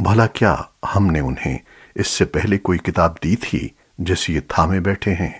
بھلا کیا ہم نے انہیں اس سے پہلے کوئی کتاب دی تھی جسے یہ تھامے بیٹھے ہیں؟